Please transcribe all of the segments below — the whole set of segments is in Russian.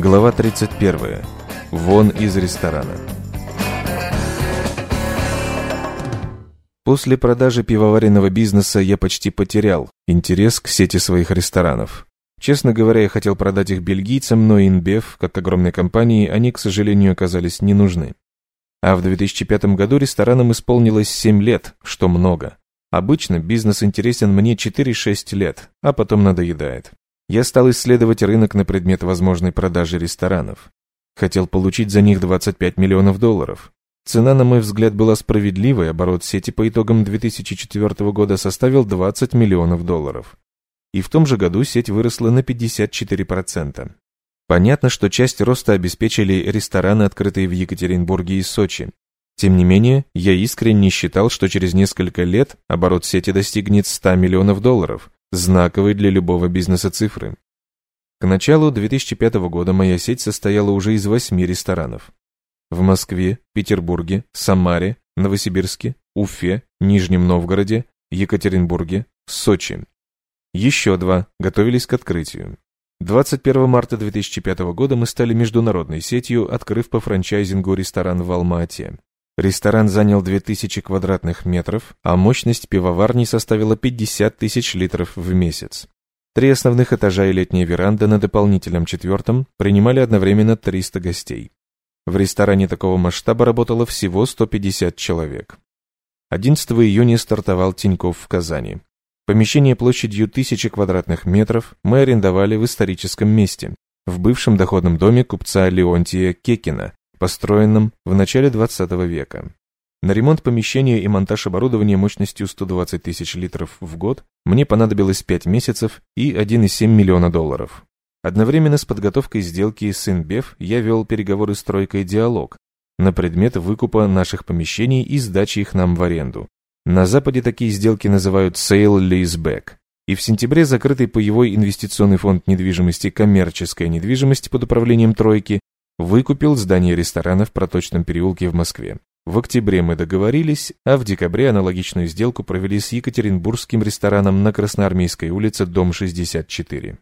Глава 31. Вон из ресторана. После продажи пивоваренного бизнеса я почти потерял интерес к сети своих ресторанов. Честно говоря, я хотел продать их бельгийцам, но InBev, как огромной компании, они, к сожалению, оказались не нужны. А в 2005 году ресторанам исполнилось 7 лет, что много. Обычно бизнес интересен мне 4-6 лет, а потом надоедает. Я стал исследовать рынок на предмет возможной продажи ресторанов. Хотел получить за них 25 миллионов долларов. Цена, на мой взгляд, была справедливой, оборот сети по итогам 2004 года составил 20 миллионов долларов. И в том же году сеть выросла на 54%. Понятно, что часть роста обеспечили рестораны, открытые в Екатеринбурге и Сочи. Тем не менее, я искренне считал, что через несколько лет оборот сети достигнет 100 миллионов долларов, знаковой для любого бизнеса цифры. К началу 2005 года моя сеть состояла уже из восьми ресторанов. В Москве, Петербурге, Самаре, Новосибирске, Уфе, Нижнем Новгороде, Екатеринбурге, Сочи. Еще два готовились к открытию. 21 марта 2005 года мы стали международной сетью, открыв по франчайзингу ресторан в Алма-Ате. Ресторан занял 2000 квадратных метров, а мощность пивоварни составила 50 тысяч литров в месяц. Три основных этажа и летняя веранда на дополнительном четвертом принимали одновременно 300 гостей. В ресторане такого масштаба работало всего 150 человек. 11 июня стартовал Тиньков в Казани. Помещение площадью 1000 квадратных метров мы арендовали в историческом месте, в бывшем доходном доме купца Леонтия Кекина, построенном в начале 20 века. На ремонт помещения и монтаж оборудования мощностью 120 тысяч литров в год мне понадобилось 5 месяцев и 1,7 миллиона долларов. Одновременно с подготовкой сделки с Инбев я вел переговоры с тройкой «Диалог» на предмет выкупа наших помещений и сдачи их нам в аренду. На Западе такие сделки называют «sale leaseback». И в сентябре закрытый паевой инвестиционный фонд недвижимости «Коммерческая недвижимость» под управлением «Тройки» Выкупил здание ресторана в Проточном переулке в Москве. В октябре мы договорились, а в декабре аналогичную сделку провели с Екатеринбургским рестораном на Красноармейской улице, дом 64.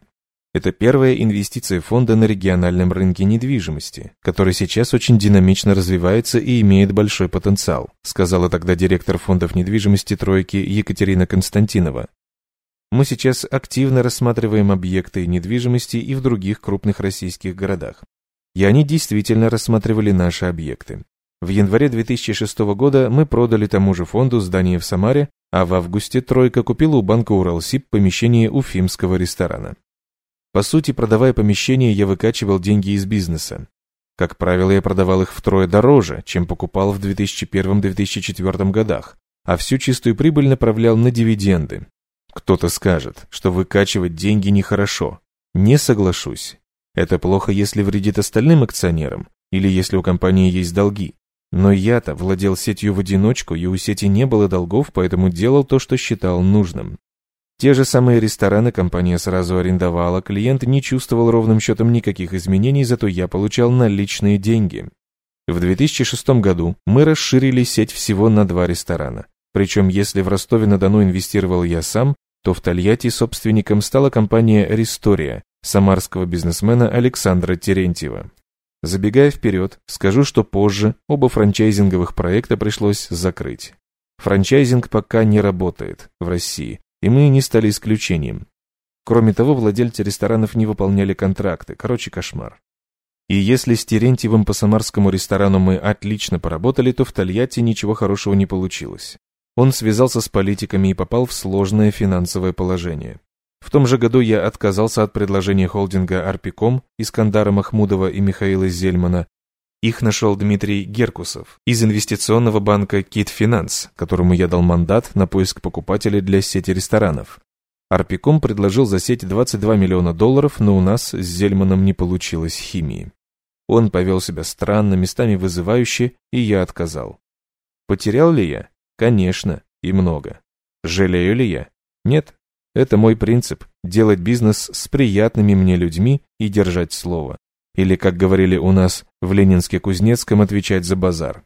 Это первая инвестиция фонда на региональном рынке недвижимости, который сейчас очень динамично развивается и имеет большой потенциал, сказала тогда директор фондов недвижимости «Тройки» Екатерина Константинова. Мы сейчас активно рассматриваем объекты недвижимости и в других крупных российских городах и они действительно рассматривали наши объекты. В январе 2006 года мы продали тому же фонду здание в Самаре, а в августе «Тройка» купила у банка «Уралсиб» помещение уфимского ресторана. По сути, продавая помещение, я выкачивал деньги из бизнеса. Как правило, я продавал их втрое дороже, чем покупал в 2001-2004 годах, а всю чистую прибыль направлял на дивиденды. Кто-то скажет, что выкачивать деньги нехорошо. Не соглашусь. Это плохо, если вредит остальным акционерам, или если у компании есть долги. Но я-то владел сетью в одиночку, и у сети не было долгов, поэтому делал то, что считал нужным. Те же самые рестораны компания сразу арендовала, клиент не чувствовал ровным счетом никаких изменений, зато я получал наличные деньги. В 2006 году мы расширили сеть всего на два ресторана. Причем если в Ростове-на-Дону инвестировал я сам, то в Тольятти собственником стала компания «Ристория», самарского бизнесмена Александра Терентьева. Забегая вперед, скажу, что позже оба франчайзинговых проекта пришлось закрыть. Франчайзинг пока не работает в России, и мы не стали исключением. Кроме того, владельцы ресторанов не выполняли контракты, короче, кошмар. И если с Терентьевым по самарскому ресторану мы отлично поработали, то в Тольятти ничего хорошего не получилось. Он связался с политиками и попал в сложное финансовое положение. В том же году я отказался от предложения холдинга «Арпиком» Искандара Махмудова и Михаила Зельмана. Их нашел Дмитрий Геркусов из инвестиционного банка «Кит Финанс», которому я дал мандат на поиск покупателей для сети ресторанов. Арпиком предложил за сеть 22 миллиона долларов, но у нас с Зельманом не получилось химии. Он повел себя странно, местами вызывающе, и я отказал. Потерял ли я? Конечно, и много. Жалею ли я? Нет, это мой принцип – делать бизнес с приятными мне людьми и держать слово. Или, как говорили у нас в Ленинске-Кузнецком, отвечать за базар.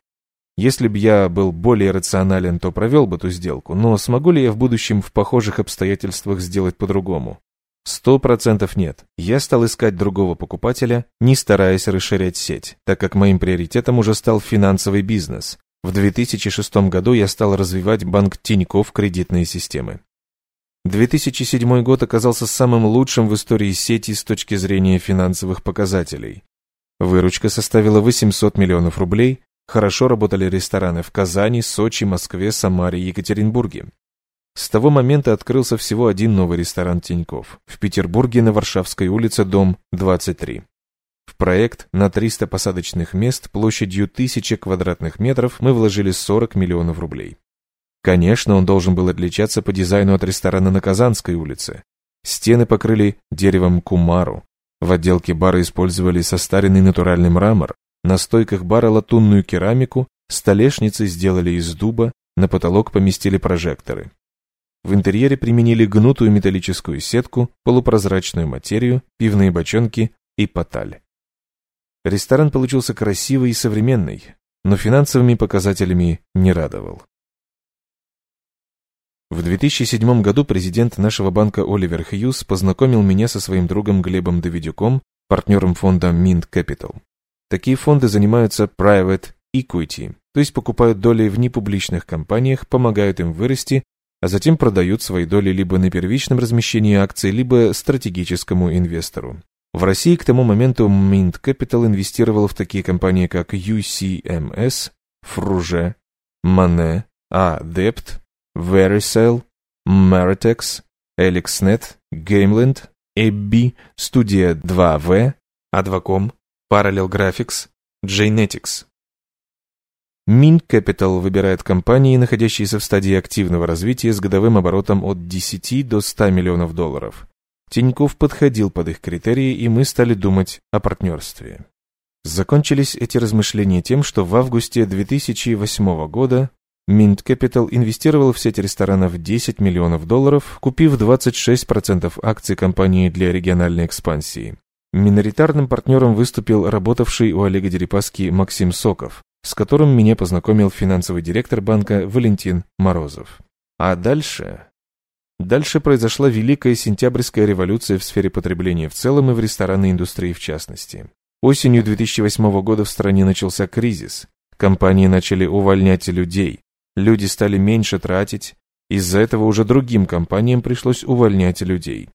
Если б я был более рационален, то провел бы ту сделку, но смогу ли я в будущем в похожих обстоятельствах сделать по-другому? Сто процентов нет. Я стал искать другого покупателя, не стараясь расширять сеть, так как моим приоритетом уже стал финансовый бизнес. В 2006 году я стал развивать банк Тинькофф кредитные системы. 2007 год оказался самым лучшим в истории сети с точки зрения финансовых показателей. Выручка составила 800 миллионов рублей, хорошо работали рестораны в Казани, Сочи, Москве, Самаре и Екатеринбурге. С того момента открылся всего один новый ресторан Тиньков в Петербурге на Варшавской улице, дом 23. В проект на 300 посадочных мест площадью 1000 квадратных метров мы вложили 40 миллионов рублей. Конечно, он должен был отличаться по дизайну от ресторана на Казанской улице. Стены покрыли деревом кумару. В отделке бара использовали состаренный натуральный мрамор, на стойках бара латунную керамику, столешницы сделали из дуба, на потолок поместили прожекторы. В интерьере применили гнутую металлическую сетку, полупрозрачную материю, пивные бочонки и поталь. Ресторан получился красивый и современный, но финансовыми показателями не радовал. В 2007 году президент нашего банка Оливер Хьюз познакомил меня со своим другом Глебом Давидюком, партнером фонда Mint Capital. Такие фонды занимаются private equity, то есть покупают доли в непубличных компаниях, помогают им вырасти а затем продают свои доли либо на первичном размещении акций, либо стратегическому инвестору. В России к тому моменту Mint Capital инвестировал в такие компании, как UCMS, Fruge, Mane, Adept, Vericel, Maritex, ElixNet, Gameland, Ebby, Studia 2V, Advacom, Parallel Graphics, Jnetics. Mint Capital выбирает компании, находящиеся в стадии активного развития с годовым оборотом от 10 до 100 миллионов долларов. Тиньков подходил под их критерии, и мы стали думать о партнерстве. Закончились эти размышления тем, что в августе 2008 года Mint Capital инвестировал в сеть ресторанов 10 миллионов долларов, купив 26% акций компании для региональной экспансии. Миноритарным партнером выступил работавший у Олега Дерипаски Максим Соков, с которым меня познакомил финансовый директор банка Валентин Морозов. А дальше... Дальше произошла Великая Сентябрьская революция в сфере потребления в целом и в ресторанной индустрии в частности. Осенью 2008 года в стране начался кризис. Компании начали увольнять людей. Люди стали меньше тратить. Из-за этого уже другим компаниям пришлось увольнять людей.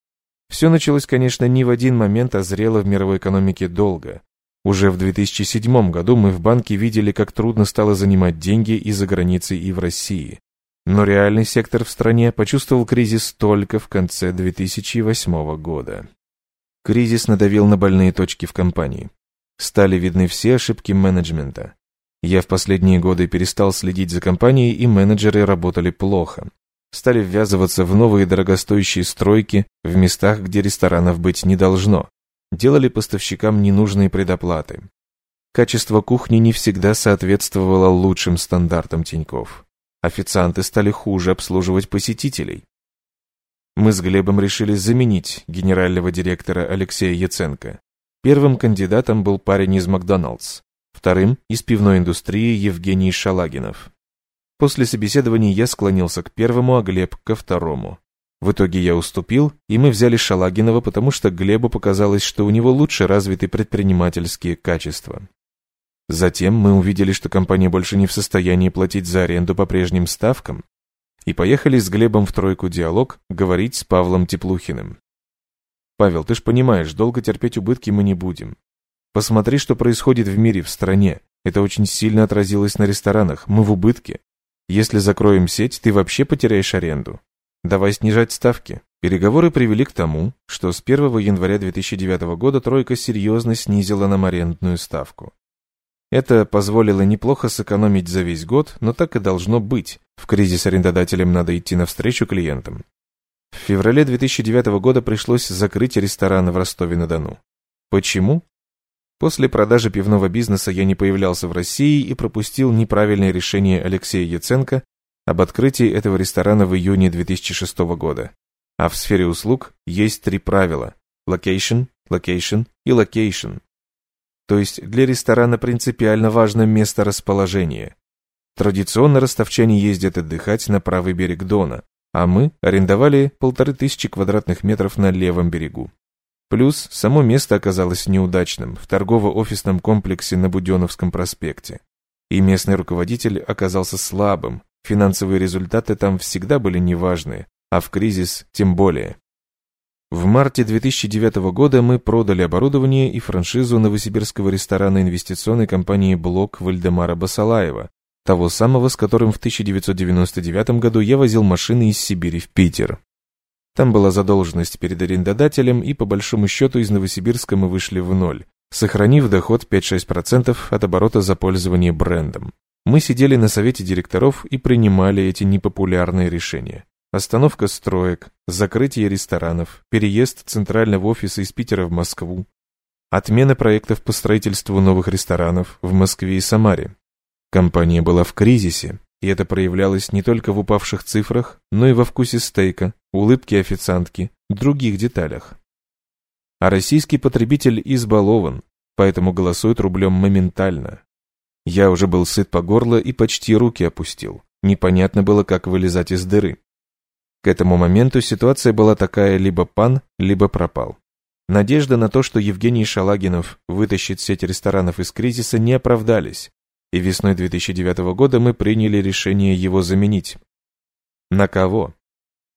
Все началось, конечно, не в один момент, а зрело в мировой экономике долго. Уже в 2007 году мы в банке видели, как трудно стало занимать деньги и за границей, и в России. Но реальный сектор в стране почувствовал кризис только в конце 2008 года. Кризис надавил на больные точки в компании. Стали видны все ошибки менеджмента. Я в последние годы перестал следить за компанией, и менеджеры работали плохо. Стали ввязываться в новые дорогостоящие стройки в местах, где ресторанов быть не должно делали поставщикам ненужные предоплаты. Качество кухни не всегда соответствовало лучшим стандартам Тиньков. Официанты стали хуже обслуживать посетителей. Мы с Глебом решили заменить генерального директора Алексея Яценко. Первым кандидатом был парень из Макдоналдс, вторым – из пивной индустрии Евгений Шалагинов. После собеседования я склонился к первому, а Глеб – ко второму. В итоге я уступил, и мы взяли Шалагинова, потому что Глебу показалось, что у него лучше развиты предпринимательские качества. Затем мы увидели, что компания больше не в состоянии платить за аренду по прежним ставкам, и поехали с Глебом в тройку диалог говорить с Павлом Теплухиным. «Павел, ты ж понимаешь, долго терпеть убытки мы не будем. Посмотри, что происходит в мире, в стране. Это очень сильно отразилось на ресторанах, мы в убытке. Если закроем сеть, ты вообще потеряешь аренду. Давай снижать ставки. Переговоры привели к тому, что с 1 января 2009 года тройка серьезно снизила нам арендную ставку. Это позволило неплохо сэкономить за весь год, но так и должно быть. В кризис арендодателям надо идти навстречу клиентам. В феврале 2009 года пришлось закрыть рестораны в Ростове-на-Дону. Почему? После продажи пивного бизнеса я не появлялся в России и пропустил неправильное решение Алексея Яценко об открытии этого ресторана в июне 2006 года. А в сфере услуг есть три правила – location, location и location. То есть для ресторана принципиально важно место расположения. Традиционно ростовчане ездят отдыхать на правый берег Дона, а мы арендовали полторы тысячи квадратных метров на левом берегу. Плюс само место оказалось неудачным в торгово-офисном комплексе на Буденовском проспекте. И местный руководитель оказался слабым, финансовые результаты там всегда были неважные, а в кризис тем более. В марте 2009 года мы продали оборудование и франшизу новосибирского ресторана инвестиционной компании «Блок» Вальдемара Басалаева, того самого, с которым в 1999 году я возил машины из Сибири в Питер. Там была задолженность перед арендодателем, и по большому счету из Новосибирска мы вышли в ноль, сохранив доход 5-6% от оборота за пользование брендом. Мы сидели на совете директоров и принимали эти непопулярные решения. Остановка строек, закрытие ресторанов, переезд центрального офиса из Питера в Москву, отмена проектов по строительству новых ресторанов в Москве и Самаре. Компания была в кризисе, и это проявлялось не только в упавших цифрах, но и во вкусе стейка, улыбке официантки, других деталях. А российский потребитель избалован, поэтому голосует рублем моментально. Я уже был сыт по горло и почти руки опустил. Непонятно было, как вылезать из дыры. К этому моменту ситуация была такая либо пан, либо пропал. Надежда на то, что Евгений Шалагинов вытащит сеть ресторанов из кризиса, не оправдались, и весной 2009 года мы приняли решение его заменить. На кого?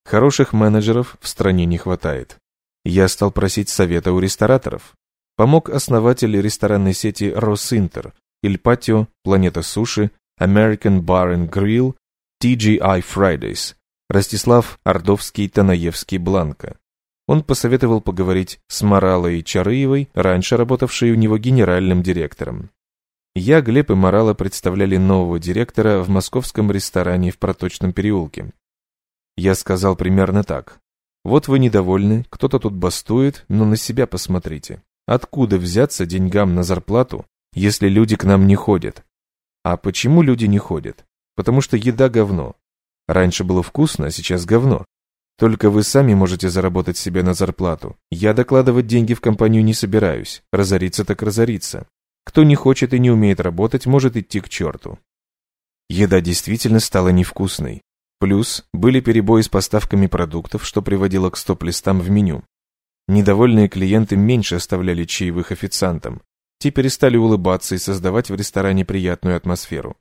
Хороших менеджеров в стране не хватает. Я стал просить совета у рестораторов. Помог основатель ресторанной сети Росинтер, Иль Патио, Планета Суши, American Bar and Grill, TGI Fridays, Ростислав Ордовский-Танаевский Бланка. Он посоветовал поговорить с Моралой Чарыевой, раньше работавшей у него генеральным директором. Я, Глеб и Морала представляли нового директора в московском ресторане в Проточном переулке. Я сказал примерно так. Вот вы недовольны, кто-то тут бастует, но на себя посмотрите. Откуда взяться деньгам на зарплату, если люди к нам не ходят? А почему люди не ходят? Потому что еда говно. Раньше было вкусно, а сейчас говно. Только вы сами можете заработать себе на зарплату. Я докладывать деньги в компанию не собираюсь. Разориться так разориться. Кто не хочет и не умеет работать, может идти к черту. Еда действительно стала невкусной. Плюс были перебои с поставками продуктов, что приводило к стоп-листам в меню. Недовольные клиенты меньше оставляли чаевых официантам. Те перестали улыбаться и создавать в ресторане приятную атмосферу.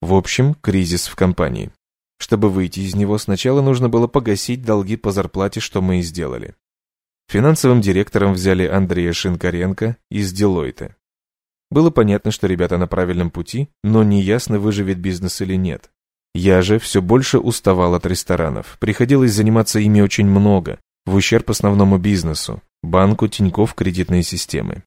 В общем, кризис в компании. Чтобы выйти из него, сначала нужно было погасить долги по зарплате, что мы и сделали. Финансовым директором взяли Андрея Шинкаренко из Делойта. Было понятно, что ребята на правильном пути, но неясно, выживет бизнес или нет. Я же все больше уставал от ресторанов. Приходилось заниматься ими очень много, в ущерб основному бизнесу, банку, Тинькофф, кредитные системы.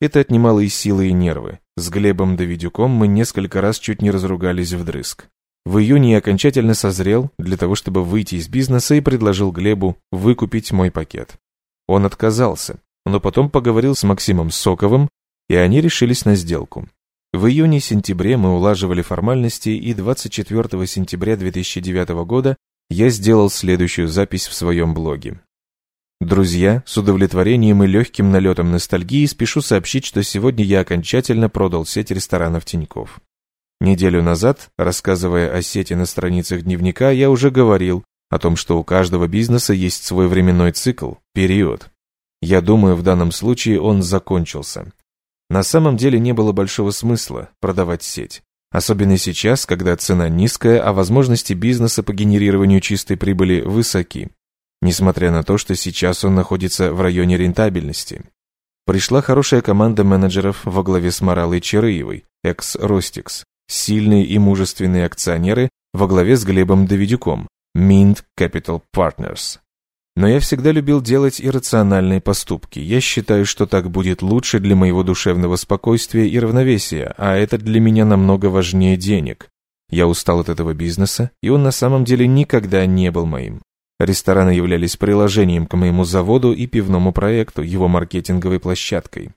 Это отнимало и силы, и нервы. С Глебом Давидюком мы несколько раз чуть не разругались вдрызг. В июне я окончательно созрел для того, чтобы выйти из бизнеса и предложил Глебу выкупить мой пакет. Он отказался, но потом поговорил с Максимом Соковым, и они решились на сделку. В июне-сентябре мы улаживали формальности, и 24 сентября 2009 года я сделал следующую запись в своем блоге. Друзья, с удовлетворением и легким налетом ностальгии спешу сообщить, что сегодня я окончательно продал сеть ресторанов Тиньков. Неделю назад, рассказывая о сети на страницах дневника, я уже говорил о том, что у каждого бизнеса есть свой временной цикл, период. Я думаю, в данном случае он закончился. На самом деле не было большого смысла продавать сеть. Особенно сейчас, когда цена низкая, а возможности бизнеса по генерированию чистой прибыли высоки. Несмотря на то, что сейчас он находится в районе рентабельности. Пришла хорошая команда менеджеров во главе с Моралой Черыевой, экс-Ростикс, сильные и мужественные акционеры во главе с Глебом Давидюком, Mint Capital Partners. Но я всегда любил делать иррациональные поступки. Я считаю, что так будет лучше для моего душевного спокойствия и равновесия, а это для меня намного важнее денег. Я устал от этого бизнеса, и он на самом деле никогда не был моим. Рестораны являлись приложением к моему заводу и пивному проекту, его маркетинговой площадкой.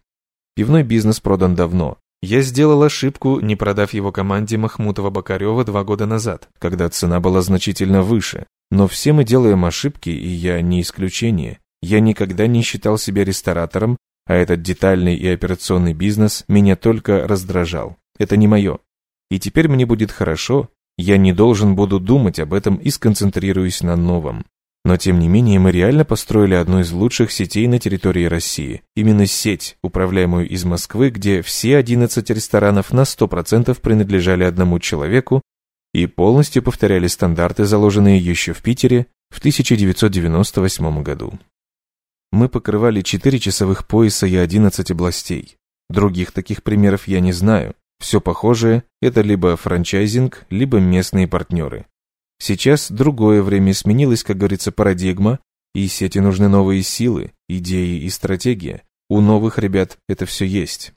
Пивной бизнес продан давно. Я сделал ошибку, не продав его команде Махмутова-Бакарева два года назад, когда цена была значительно выше. Но все мы делаем ошибки, и я не исключение. Я никогда не считал себя ресторатором, а этот детальный и операционный бизнес меня только раздражал. Это не мое. И теперь мне будет хорошо, Я не должен буду думать об этом и сконцентрируюсь на новом. Но тем не менее мы реально построили одну из лучших сетей на территории России. Именно сеть, управляемую из Москвы, где все 11 ресторанов на 100% принадлежали одному человеку и полностью повторяли стандарты, заложенные еще в Питере в 1998 году. Мы покрывали 4 часовых пояса и 11 областей. Других таких примеров я не знаю. Все похожее – это либо франчайзинг, либо местные партнеры. Сейчас другое время сменилось, как говорится, парадигма, и сети нужны новые силы, идеи и стратегия. У новых ребят это все есть.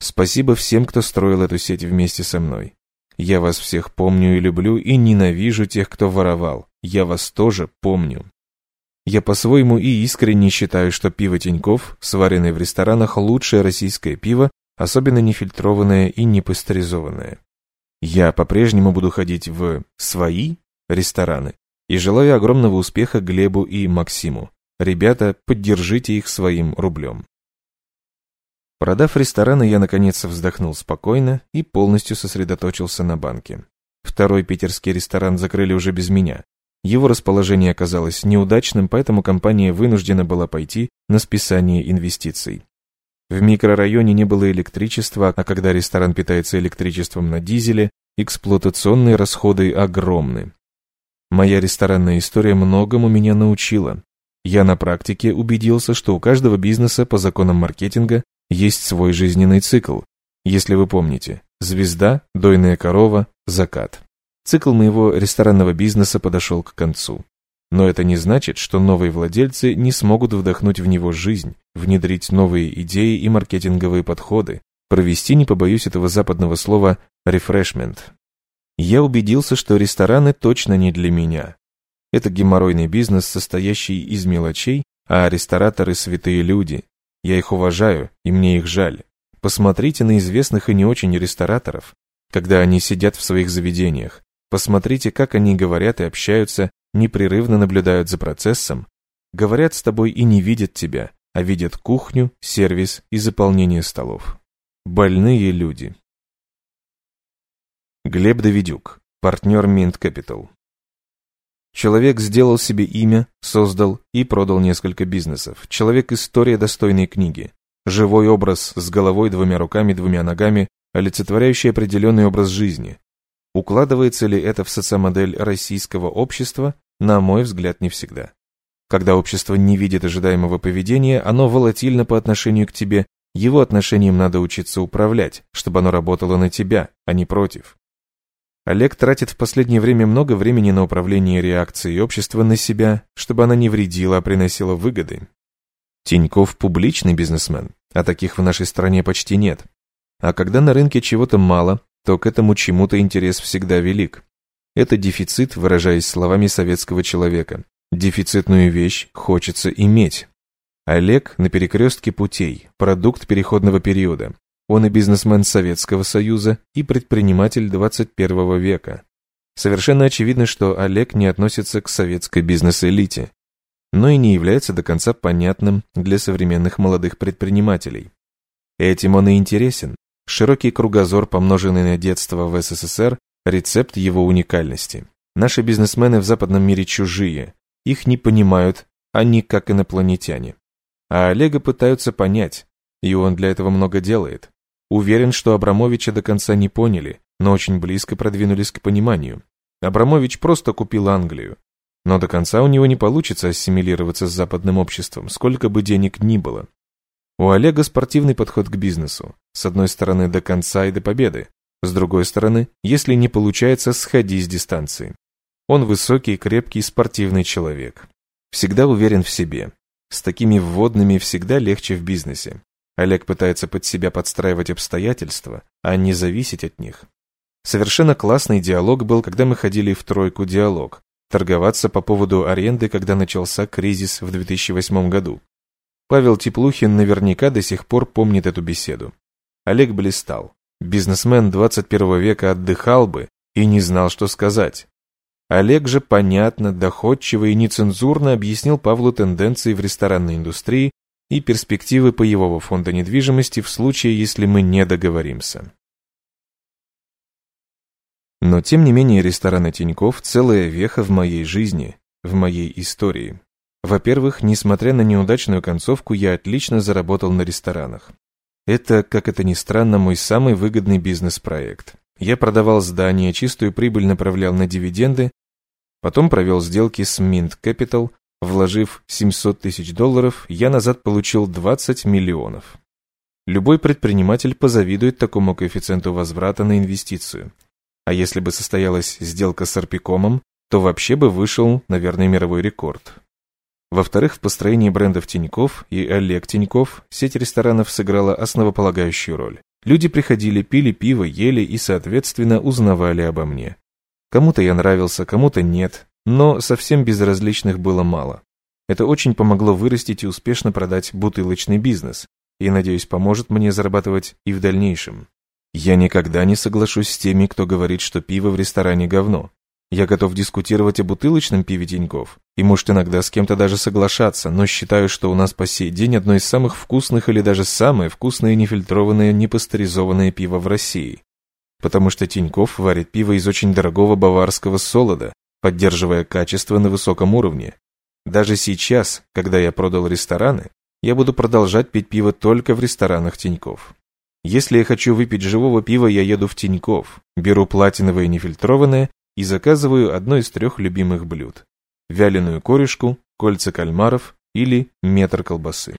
Спасибо всем, кто строил эту сеть вместе со мной. Я вас всех помню и люблю, и ненавижу тех, кто воровал. Я вас тоже помню. Я по-своему и искренне считаю, что пиво Тиньков, сваренное в ресторанах, лучшее российское пиво, особенно нефильтрованное и не пастеризованное. Я по-прежнему буду ходить в свои рестораны и желаю огромного успеха Глебу и Максиму. Ребята, поддержите их своим рублем. Продав рестораны, я наконец вздохнул спокойно и полностью сосредоточился на банке. Второй питерский ресторан закрыли уже без меня. Его расположение оказалось неудачным, поэтому компания вынуждена была пойти на списание инвестиций. В микрорайоне не было электричества, а когда ресторан питается электричеством на дизеле, эксплуатационные расходы огромны. Моя ресторанная история многому меня научила. Я на практике убедился, что у каждого бизнеса по законам маркетинга есть свой жизненный цикл. Если вы помните, звезда, дойная корова, закат. Цикл моего ресторанного бизнеса подошел к концу. Но это не значит, что новые владельцы не смогут вдохнуть в него жизнь, внедрить новые идеи и маркетинговые подходы, провести, не побоюсь этого западного слова, рефрешмент. Я убедился, что рестораны точно не для меня. Это геморройный бизнес, состоящий из мелочей, а рестораторы – святые люди. Я их уважаю, и мне их жаль. Посмотрите на известных и не очень рестораторов, когда они сидят в своих заведениях. Посмотрите, как они говорят и общаются, непрерывно наблюдают за процессом, говорят с тобой и не видят тебя, а видят кухню, сервис и заполнение столов. Больные люди. Глеб Давидюк, партнер Mint Capital. Человек сделал себе имя, создал и продал несколько бизнесов. Человек – история достойной книги. Живой образ с головой, двумя руками, двумя ногами, олицетворяющий определенный образ жизни. Укладывается ли это в социомодель российского общества? На мой взгляд, не всегда. Когда общество не видит ожидаемого поведения, оно волатильно по отношению к тебе, его отношением надо учиться управлять, чтобы оно работало на тебя, а не против. Олег тратит в последнее время много времени на управление реакцией общества на себя, чтобы она не вредила, а приносила выгоды. Тиньков публичный бизнесмен, а таких в нашей стране почти нет. А когда на рынке чего-то мало, то к этому чему-то интерес всегда велик. Это дефицит, выражаясь словами советского человека. Дефицитную вещь хочется иметь. Олег на перекрестке путей, продукт переходного периода. Он и бизнесмен Советского Союза, и предприниматель 21 века. Совершенно очевидно, что Олег не относится к советской бизнес-элите, но и не является до конца понятным для современных молодых предпринимателей. Этим он и интересен. Широкий кругозор, помноженный на детство в СССР, рецепт его уникальности. Наши бизнесмены в западном мире чужие, их не понимают, они как инопланетяне. А Олега пытаются понять, и он для этого много делает. Уверен, что Абрамовича до конца не поняли, но очень близко продвинулись к пониманию. Абрамович просто купил Англию. Но до конца у него не получится ассимилироваться с западным обществом, сколько бы денег ни было. У Олега спортивный подход к бизнесу. С одной стороны, до конца и до победы. С другой стороны, если не получается, сходи с дистанции. Он высокий, крепкий, спортивный человек. Всегда уверен в себе. С такими вводными всегда легче в бизнесе. Олег пытается под себя подстраивать обстоятельства, а не зависеть от них. Совершенно классный диалог был, когда мы ходили в тройку диалог. Торговаться по поводу аренды, когда начался кризис в 2008 году. Павел Теплухин наверняка до сих пор помнит эту беседу. Олег блистал. Бизнесмен 21 века отдыхал бы и не знал, что сказать. Олег же понятно, доходчиво и нецензурно объяснил Павлу тенденции в ресторанной индустрии и перспективы паевого фонда недвижимости в случае, если мы не договоримся. Но тем не менее рестораны Тиньков – целая веха в моей жизни, в моей истории. Во-первых, несмотря на неудачную концовку, я отлично заработал на ресторанах. Это, как это ни странно, мой самый выгодный бизнес-проект. Я продавал здания, чистую прибыль направлял на дивиденды, потом провел сделки с Mint Capital, вложив 700 тысяч долларов, я назад получил 20 миллионов. Любой предприниматель позавидует такому коэффициенту возврата на инвестицию. А если бы состоялась сделка с Арпикомом, то вообще бы вышел, наверное, мировой рекорд. Во-вторых, в построении брендов Тиньков и Олег Тиньков сеть ресторанов сыграла основополагающую роль. Люди приходили, пили пиво, ели и, соответственно, узнавали обо мне. Кому-то я нравился, кому-то нет, но совсем безразличных было мало. Это очень помогло вырастить и успешно продать бутылочный бизнес, и, надеюсь, поможет мне зарабатывать и в дальнейшем. Я никогда не соглашусь с теми, кто говорит, что пиво в ресторане говно. Я готов дискутировать о бутылочном пиве Тиньков, и может иногда с кем-то даже соглашаться, но считаю, что у нас по сей день одно из самых вкусных или даже самое вкусное нефильтрованное непастеризованное пиво в России. Потому что Тиньков варит пиво из очень дорогого баварского солода, поддерживая качество на высоком уровне. Даже сейчас, когда я продал рестораны, я буду продолжать пить пиво только в ресторанах Тиньков. Если я хочу выпить живого пива, я еду в Тиньков, беру платиновое нефильтрованное и заказываю одно из трех любимых блюд – вяленую корешку, кольца кальмаров или метр колбасы.